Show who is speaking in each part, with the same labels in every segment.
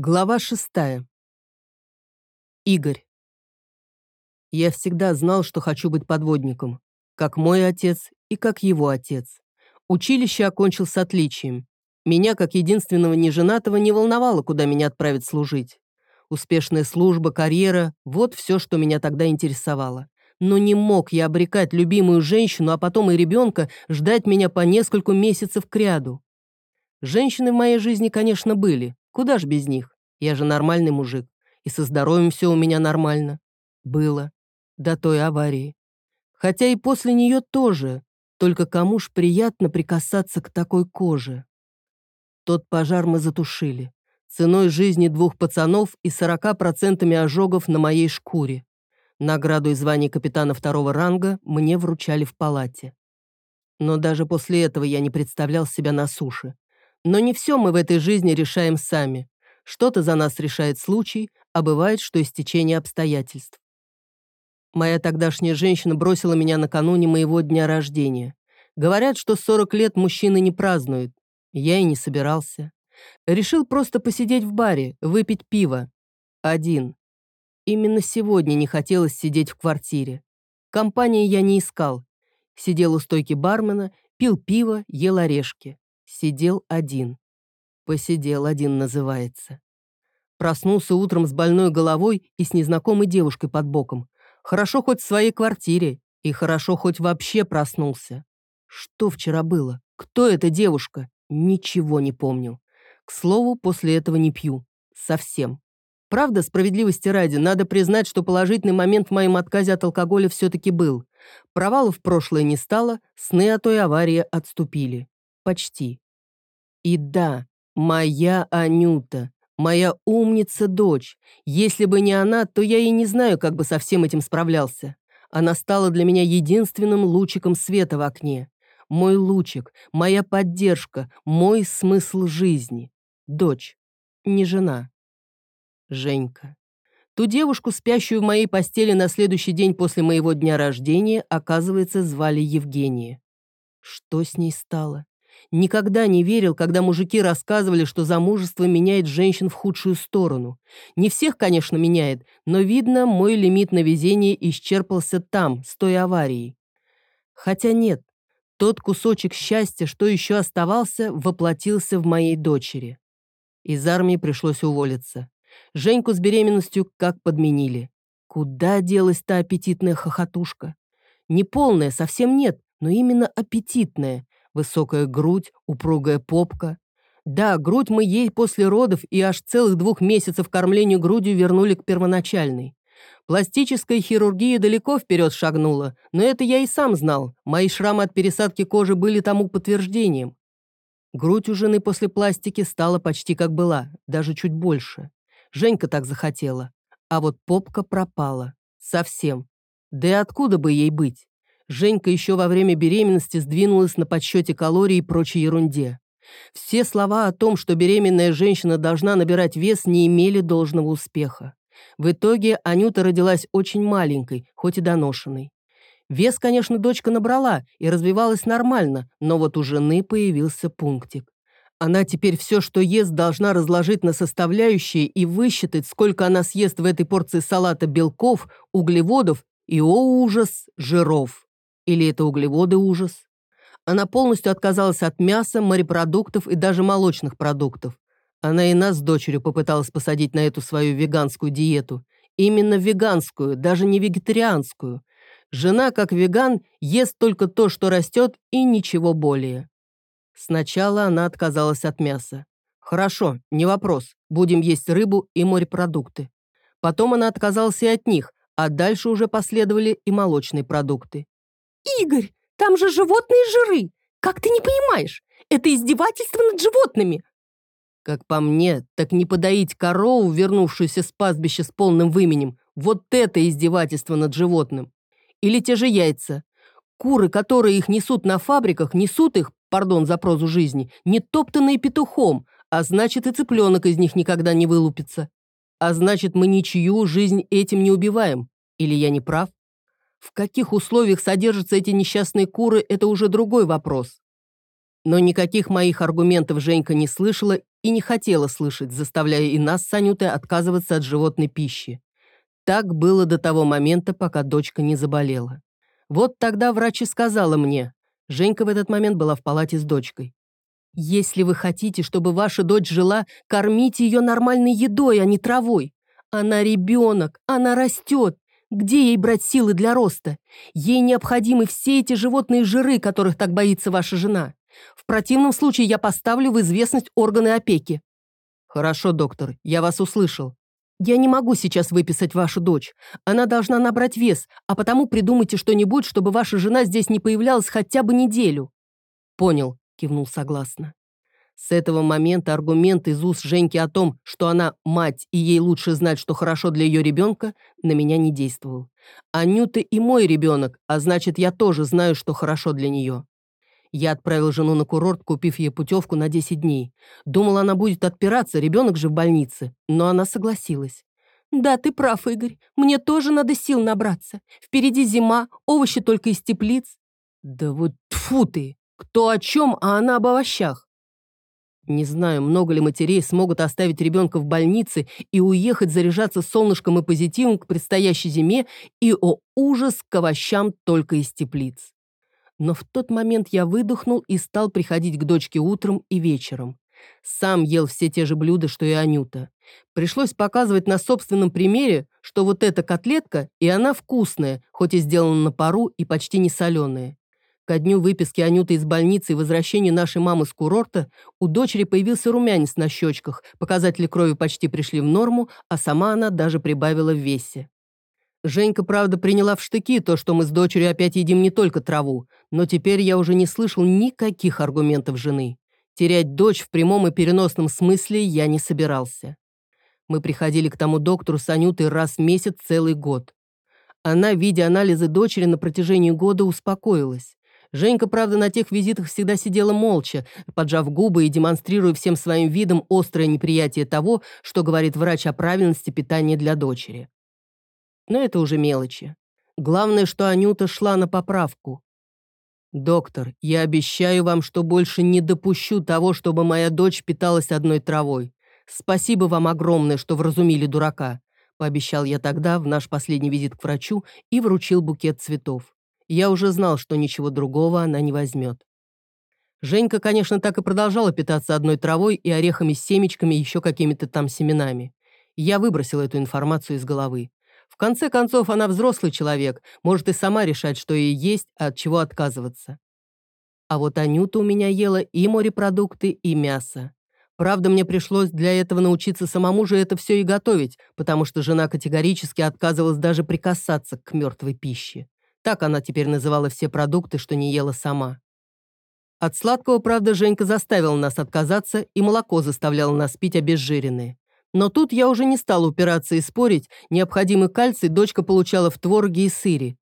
Speaker 1: Глава шестая. Игорь. Я всегда знал, что хочу быть подводником, как мой отец и как его отец. Училище окончил с отличием. Меня, как единственного неженатого, не волновало, куда меня отправят служить. Успешная служба, карьера – вот все, что меня тогда интересовало. Но не мог я обрекать любимую женщину, а потом и ребенка, ждать меня по нескольку месяцев кряду. Женщины в моей жизни, конечно, были, Куда ж без них? Я же нормальный мужик. И со здоровьем все у меня нормально. Было. До той аварии. Хотя и после нее тоже. Только кому ж приятно прикасаться к такой коже? Тот пожар мы затушили. Ценой жизни двух пацанов и 40% ожогов на моей шкуре. Награду и звание капитана второго ранга мне вручали в палате. Но даже после этого я не представлял себя на суше. Но не все мы в этой жизни решаем сами. Что-то за нас решает случай, а бывает, что истечение обстоятельств. Моя тогдашняя женщина бросила меня накануне моего дня рождения. Говорят, что 40 лет мужчины не празднуют. Я и не собирался. Решил просто посидеть в баре, выпить пиво. Один. Именно сегодня не хотелось сидеть в квартире. Компании я не искал. Сидел у стойки бармена, пил пиво, ел орешки. Сидел один. Посидел один называется. Проснулся утром с больной головой и с незнакомой девушкой под боком. Хорошо хоть в своей квартире, и хорошо хоть вообще проснулся. Что вчера было? Кто эта девушка? Ничего не помню. К слову, после этого не пью. Совсем. Правда, справедливости ради, надо признать, что положительный момент в моем отказе от алкоголя все-таки был. Провалов прошлое не стало, сны о той аварии отступили. Почти. И да, моя Анюта, моя умница-дочь. Если бы не она, то я и не знаю, как бы со всем этим справлялся. Она стала для меня единственным лучиком света в окне. Мой лучик, моя поддержка, мой смысл жизни. Дочь, не жена. Женька. Ту девушку, спящую в моей постели на следующий день после моего дня рождения, оказывается, звали Евгения. Что с ней стало? Никогда не верил, когда мужики рассказывали, что замужество меняет женщин в худшую сторону. Не всех, конечно, меняет, но, видно, мой лимит на везение исчерпался там, с той аварией. Хотя нет, тот кусочек счастья, что еще оставался, воплотился в моей дочери. Из армии пришлось уволиться. Женьку с беременностью как подменили. Куда делась та аппетитная хохотушка? Неполная, совсем нет, но именно аппетитная. Высокая грудь, упругая попка. Да, грудь мы ей после родов и аж целых двух месяцев кормлению грудью вернули к первоначальной. Пластическая хирургия далеко вперед шагнула, но это я и сам знал. Мои шрамы от пересадки кожи были тому подтверждением. Грудь у жены после пластики стала почти как была, даже чуть больше. Женька так захотела. А вот попка пропала. Совсем. Да и откуда бы ей быть? Женька еще во время беременности сдвинулась на подсчете калорий и прочей ерунде. Все слова о том, что беременная женщина должна набирать вес, не имели должного успеха. В итоге Анюта родилась очень маленькой, хоть и доношенной. Вес, конечно, дочка набрала и развивалась нормально, но вот у жены появился пунктик. Она теперь все, что ест, должна разложить на составляющие и высчитать, сколько она съест в этой порции салата белков, углеводов и, о ужас, жиров. Или это углеводы ужас? Она полностью отказалась от мяса, морепродуктов и даже молочных продуктов. Она и нас с дочерью попыталась посадить на эту свою веганскую диету. Именно веганскую, даже не вегетарианскую. Жена, как веган, ест только то, что растет, и ничего более. Сначала она отказалась от мяса. Хорошо, не вопрос, будем есть рыбу и морепродукты. Потом она отказалась и от них, а дальше уже последовали и молочные продукты.
Speaker 2: «Игорь, там же животные жиры! Как ты не понимаешь? Это издевательство над животными!»
Speaker 1: Как по мне, так не подоить корову, вернувшуюся с пастбища с полным выменем, вот это издевательство над животным. Или те же яйца. Куры, которые их несут на фабриках, несут их, пардон за прозу жизни, не топтанные петухом, а значит и цыпленок из них никогда не вылупится. А значит, мы ничью жизнь этим не убиваем. Или я не прав? В каких условиях содержатся эти несчастные куры, это уже другой вопрос. Но никаких моих аргументов Женька не слышала и не хотела слышать, заставляя и нас с Анютой отказываться от животной пищи. Так было до того момента, пока дочка не заболела. Вот тогда врач и сказала мне, Женька в этот момент была в палате с дочкой. «Если вы хотите, чтобы ваша дочь жила, кормите ее нормальной едой, а не травой. Она ребенок, она растет. Где ей брать силы для роста? Ей необходимы все эти животные жиры, которых так боится ваша жена. В противном случае я поставлю в известность органы опеки». «Хорошо, доктор, я вас услышал. Я не могу сейчас выписать вашу дочь. Она должна набрать вес, а потому придумайте что-нибудь, чтобы ваша жена здесь не появлялась хотя бы неделю». «Понял», — кивнул согласно. С этого момента аргумент из уст Женьки о том, что она мать и ей лучше знать, что хорошо для ее ребенка, на меня не действовал. Анюта и мой ребенок, а значит, я тоже знаю, что хорошо для нее. Я отправил жену на курорт, купив ей путевку на 10 дней. Думал, она будет отпираться, ребенок же в больнице. Но она согласилась.
Speaker 2: «Да, ты прав, Игорь. Мне тоже надо сил набраться. Впереди зима, овощи только из теплиц».
Speaker 1: «Да вот тфу ты! Кто о чем, а она об овощах?» Не знаю, много ли матерей смогут оставить ребенка в больнице и уехать заряжаться солнышком и позитивом к предстоящей зиме и, о ужас, к овощам только из теплиц. Но в тот момент я выдохнул и стал приходить к дочке утром и вечером. Сам ел все те же блюда, что и Анюта. Пришлось показывать на собственном примере, что вот эта котлетка, и она вкусная, хоть и сделана на пару и почти не соленая. Ко дню выписки Анюты из больницы и возвращения нашей мамы с курорта у дочери появился румянец на щечках, показатели крови почти пришли в норму, а сама она даже прибавила в весе. Женька, правда, приняла в штыки то, что мы с дочерью опять едим не только траву, но теперь я уже не слышал никаких аргументов жены. Терять дочь в прямом и переносном смысле я не собирался. Мы приходили к тому доктору с Анютой раз в месяц целый год. Она, видя анализы дочери на протяжении года, успокоилась. Женька, правда, на тех визитах всегда сидела молча, поджав губы и демонстрируя всем своим видом острое неприятие того, что говорит врач о правильности питания для дочери. Но это уже мелочи. Главное, что Анюта шла на поправку. «Доктор, я обещаю вам, что больше не допущу того, чтобы моя дочь питалась одной травой. Спасибо вам огромное, что вразумили дурака», пообещал я тогда в наш последний визит к врачу и вручил букет цветов. Я уже знал, что ничего другого она не возьмет. Женька, конечно, так и продолжала питаться одной травой и орехами с семечками и еще какими-то там семенами. Я выбросил эту информацию из головы. В конце концов, она взрослый человек, может и сама решать, что ей есть, а от чего отказываться. А вот Анюта у меня ела и морепродукты, и мясо. Правда, мне пришлось для этого научиться самому же это все и готовить, потому что жена категорически отказывалась даже прикасаться к мертвой пище. Так она теперь называла все продукты, что не ела сама. От сладкого, правда, Женька заставила нас отказаться, и молоко заставляла нас пить обезжиренное. Но тут я уже не стал упираться и спорить, необходимый кальций дочка получала в твороге и сыре.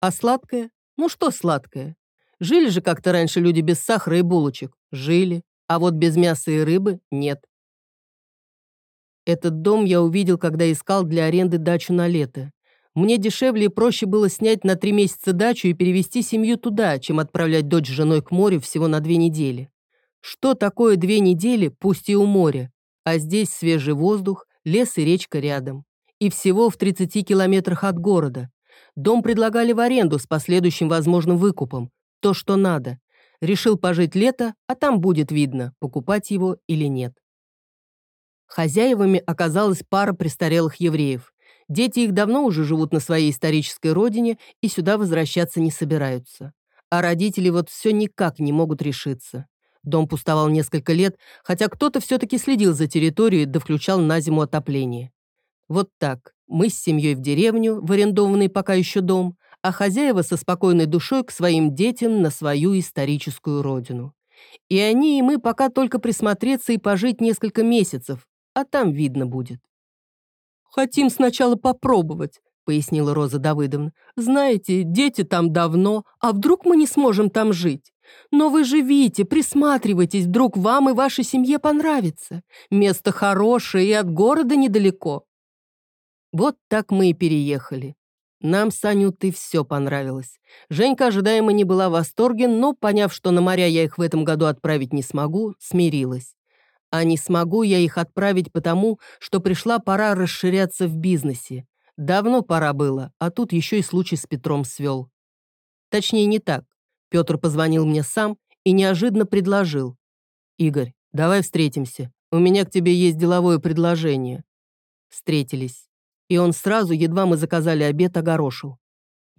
Speaker 1: А сладкое? Ну что сладкое? Жили же как-то раньше люди без сахара и булочек. Жили. А вот без мяса и рыбы нет. Этот дом я увидел, когда искал для аренды дачу на лето. Мне дешевле и проще было снять на три месяца дачу и перевести семью туда, чем отправлять дочь с женой к морю всего на две недели. Что такое две недели, пусть и у моря? А здесь свежий воздух, лес и речка рядом. И всего в 30 километрах от города. Дом предлагали в аренду с последующим возможным выкупом. То, что надо. Решил пожить лето, а там будет видно, покупать его или нет. Хозяевами оказалась пара престарелых евреев. Дети их давно уже живут на своей исторической родине и сюда возвращаться не собираются. А родители вот все никак не могут решиться. Дом пустовал несколько лет, хотя кто-то все-таки следил за территорией да включал на зиму отопление. Вот так. Мы с семьей в деревню, в арендованный пока еще дом, а хозяева со спокойной душой к своим детям на свою историческую родину. И они, и мы пока только присмотреться и пожить несколько месяцев, а там видно будет. «Хотим сначала попробовать», — пояснила Роза Давыдовна. «Знаете, дети там давно, а вдруг мы не сможем там жить? Но вы живите, присматривайтесь, вдруг вам и вашей семье понравится. Место хорошее и от города недалеко». Вот так мы и переехали. Нам с Анютой все понравилось. Женька ожидаемо не была в восторге, но, поняв, что на моря я их в этом году отправить не смогу, смирилась. А не смогу я их отправить потому, что пришла пора расширяться в бизнесе. Давно пора было, а тут еще и случай с Петром свел. Точнее, не так. Петр позвонил мне сам и неожиданно предложил. «Игорь, давай встретимся. У меня к тебе есть деловое предложение». Встретились. И он сразу, едва мы заказали обед, огорошил.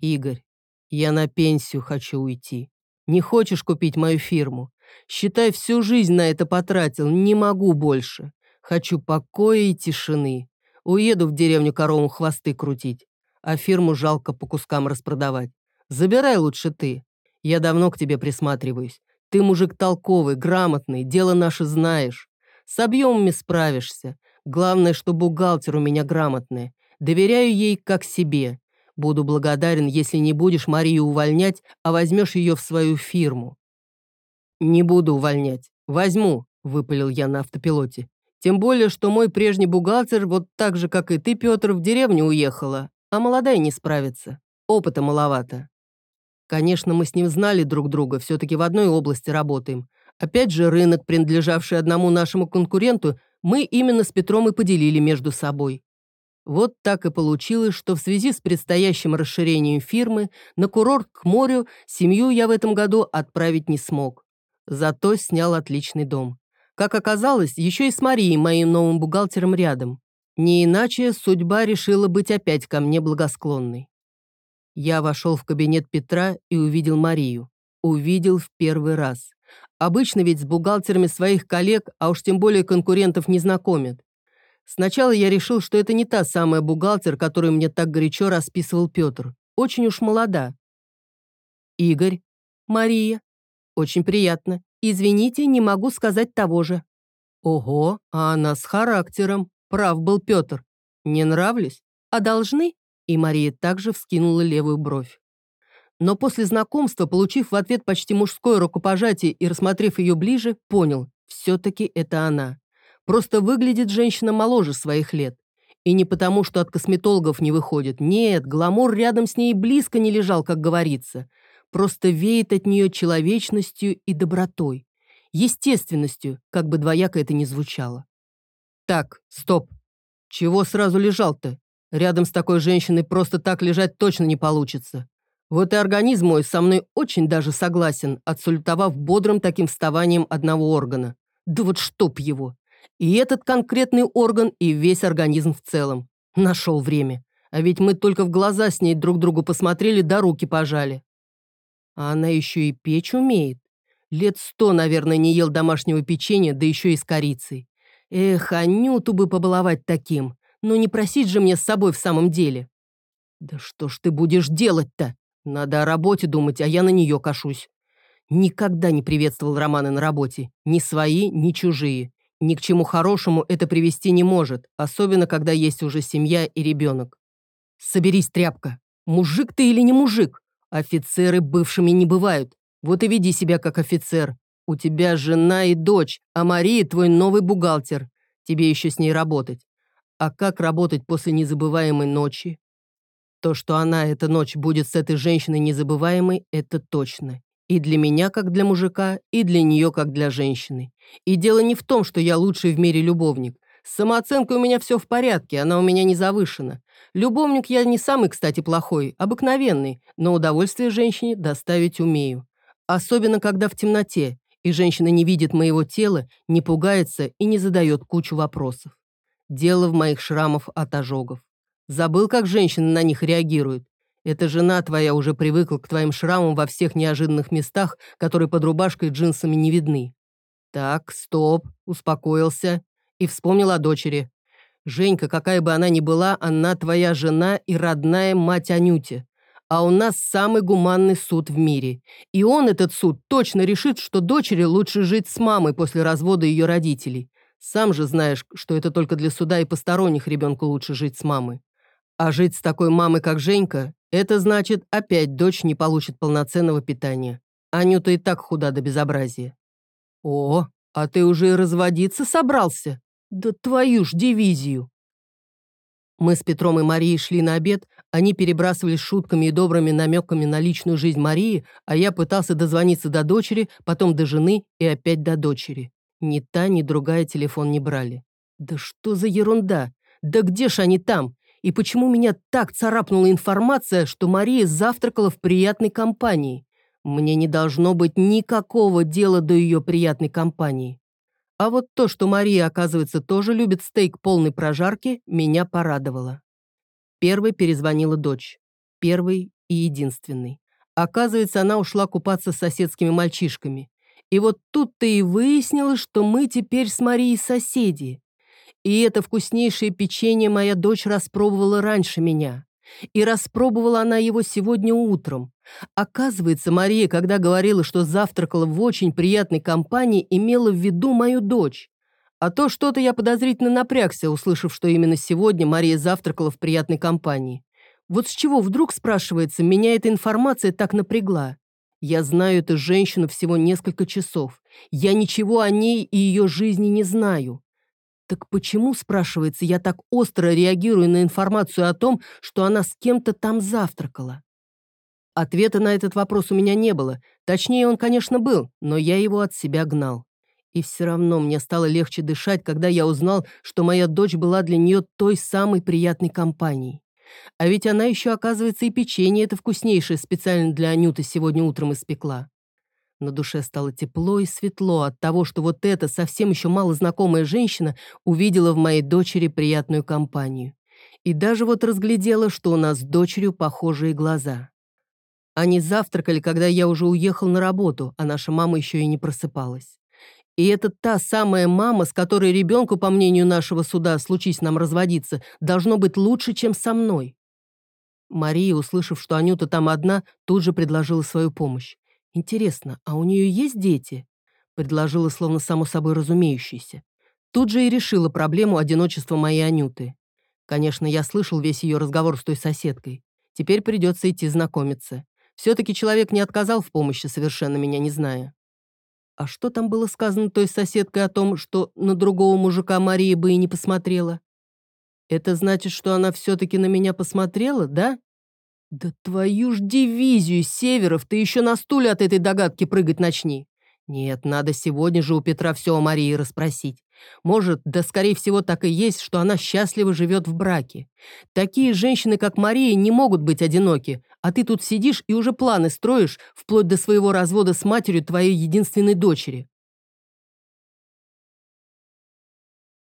Speaker 1: «Игорь, я на пенсию хочу уйти. Не хочешь купить мою фирму? Считай, всю жизнь на это потратил, не могу больше. Хочу покоя и тишины. Уеду в деревню корову хвосты крутить, а фирму жалко по кускам распродавать. Забирай лучше ты. Я давно к тебе присматриваюсь. Ты мужик толковый, грамотный, дело наше знаешь. С объемами справишься. Главное, что бухгалтер у меня грамотный. Доверяю ей как себе. Буду благодарен, если не будешь Марию увольнять, а возьмешь ее в свою фирму». «Не буду увольнять. Возьму», — выпалил я на автопилоте. «Тем более, что мой прежний бухгалтер, вот так же, как и ты, Петр, в деревню уехала, а молодая не справится. Опыта маловато». Конечно, мы с ним знали друг друга, все-таки в одной области работаем. Опять же, рынок, принадлежавший одному нашему конкуренту, мы именно с Петром и поделили между собой. Вот так и получилось, что в связи с предстоящим расширением фирмы на курорт к морю семью я в этом году отправить не смог. Зато снял отличный дом. Как оказалось, еще и с Марией, моим новым бухгалтером, рядом. Не иначе судьба решила быть опять ко мне благосклонной. Я вошел в кабинет Петра и увидел Марию. Увидел в первый раз. Обычно ведь с бухгалтерами своих коллег, а уж тем более конкурентов не знакомят. Сначала я решил, что это не та самая бухгалтер, которую мне так горячо расписывал Петр. Очень уж молода. Игорь. Мария. Очень приятно. Извините, не могу сказать того же. Ого, а она с характером. Прав был Петр. Не нравлюсь? А должны? И Мария также вскинула левую бровь. Но после знакомства, получив в ответ почти мужское рукопожатие и рассмотрев ее ближе, понял, все-таки это она. Просто выглядит женщина моложе своих лет. И не потому, что от косметологов не выходит. Нет, гламур рядом с ней близко не лежал, как говорится. Просто веет от нее человечностью и добротой. Естественностью, как бы двояко это ни звучало. Так, стоп. Чего сразу лежал-то? Рядом с такой женщиной просто так лежать точно не получится. Вот и организм мой со мной очень даже согласен, отсультовав бодрым таким вставанием одного органа. Да вот чтоб его. И этот конкретный орган, и весь организм в целом. Нашел время. А ведь мы только в глаза с ней друг другу посмотрели, да руки пожали. А она еще и печь умеет. Лет сто, наверное, не ел домашнего печенья, да еще и с корицей. Эх, Анюту бы побаловать таким. Но не просить же мне с собой в самом деле. Да что ж ты будешь делать-то? Надо о работе думать, а я на нее кашусь. Никогда не приветствовал романы на работе. Ни свои, ни чужие. Ни к чему хорошему это привести не может, особенно когда есть уже семья и ребенок. Соберись, тряпка. Мужик ты или не мужик? Офицеры бывшими не бывают. Вот и веди себя как офицер. У тебя жена и дочь, а Мария твой новый бухгалтер. Тебе еще с ней работать. А как работать после незабываемой ночи? То, что она эта ночь будет с этой женщиной незабываемой, это точно. И для меня, как для мужика, и для нее, как для женщины. И дело не в том, что я лучший в мире любовник. С самооценкой у меня все в порядке, она у меня не завышена. Любовник я не самый, кстати, плохой, обыкновенный, но удовольствие женщине доставить умею. Особенно, когда в темноте, и женщина не видит моего тела, не пугается и не задает кучу вопросов. Дело в моих шрамов от ожогов. Забыл, как женщины на них реагируют. Эта жена твоя уже привыкла к твоим шрамам во всех неожиданных местах, которые под рубашкой и джинсами не видны. Так, стоп, успокоился и вспомнил о дочери. Женька, какая бы она ни была, она твоя жена и родная мать Анюте. А у нас самый гуманный суд в мире. И он, этот суд, точно решит, что дочери лучше жить с мамой после развода ее родителей. Сам же знаешь, что это только для суда и посторонних ребенку лучше жить с мамой. А жить с такой мамой, как Женька, это значит, опять дочь не получит полноценного питания. Анюта и так худа до безобразия. О, а ты уже и разводиться собрался? Да твою ж дивизию. Мы с Петром и Марией шли на обед, они перебрасывались шутками и добрыми намеками на личную жизнь Марии, а я пытался дозвониться до дочери, потом до жены и опять до дочери. Ни та, ни другая телефон не брали. Да что за ерунда? Да где ж они там? И почему меня так царапнула информация, что Мария завтракала в приятной компании? Мне не должно быть никакого дела до ее приятной компании. А вот то, что Мария, оказывается, тоже любит стейк полной прожарки, меня порадовало. Первой перезвонила дочь. Первый и единственный. Оказывается, она ушла купаться с соседскими мальчишками. И вот тут-то и выяснилось, что мы теперь с Марией соседи. И это вкуснейшее печенье моя дочь распробовала раньше меня. И распробовала она его сегодня утром. Оказывается, Мария, когда говорила, что завтракала в очень приятной компании, имела в виду мою дочь. А то что-то я подозрительно напрягся, услышав, что именно сегодня Мария завтракала в приятной компании. Вот с чего вдруг, спрашивается, меня эта информация так напрягла? Я знаю эту женщину всего несколько часов. Я ничего о ней и ее жизни не знаю. Так почему, спрашивается, я так остро реагирую на информацию о том, что она с кем-то там завтракала? Ответа на этот вопрос у меня не было. Точнее, он, конечно, был, но я его от себя гнал. И все равно мне стало легче дышать, когда я узнал, что моя дочь была для нее той самой приятной компанией. А ведь она еще, оказывается, и печенье это вкуснейшее специально для Анюты сегодня утром испекла. На душе стало тепло и светло от того, что вот эта совсем еще мало знакомая женщина увидела в моей дочери приятную компанию. И даже вот разглядела, что у нас с дочерью похожие глаза. Они завтракали, когда я уже уехал на работу, а наша мама еще и не просыпалась. И это та самая мама, с которой ребенку, по мнению нашего суда, случись нам разводиться, должно быть лучше, чем со мной. Мария, услышав, что Анюта там одна, тут же предложила свою помощь. «Интересно, а у нее есть дети?» Предложила, словно само собой разумеющееся. Тут же и решила проблему одиночества моей Анюты. Конечно, я слышал весь ее разговор с той соседкой. Теперь придется идти знакомиться. Все-таки человек не отказал в помощи, совершенно меня не зная. А что там было сказано той соседкой о том, что на другого мужика Мария бы и не посмотрела? Это значит, что она все-таки на меня посмотрела, да? «Да твою ж дивизию, Северов, ты еще на стуле от этой догадки прыгать начни!» «Нет, надо сегодня же у Петра все о Марии расспросить. Может, да скорее всего так и есть, что она счастливо живет в браке. Такие женщины, как Мария, не могут быть одиноки, а ты тут сидишь и уже планы строишь, вплоть до своего развода с матерью твоей единственной дочери.